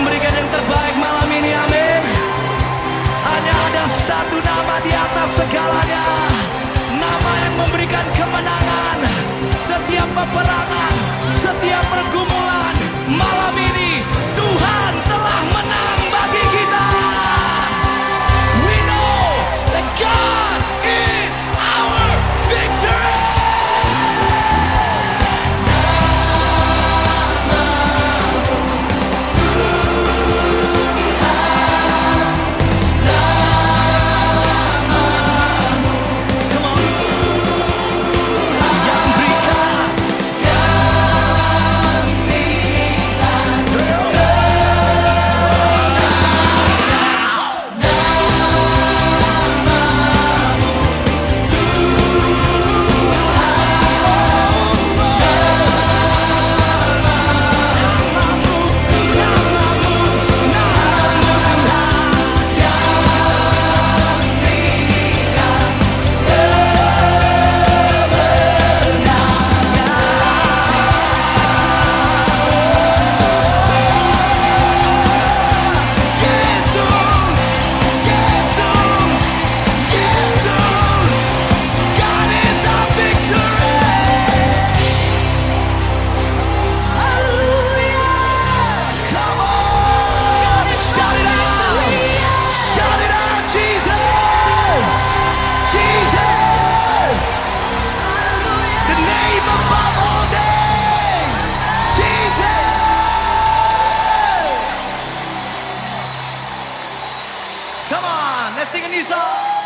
memberikan yang terbaik malam ini, amin. Hanya ada satu nama di atas segalanya, nama yang memberikan kemenangan. Setiap peperangan, setiap pergumulan Come on, let's sing a new song.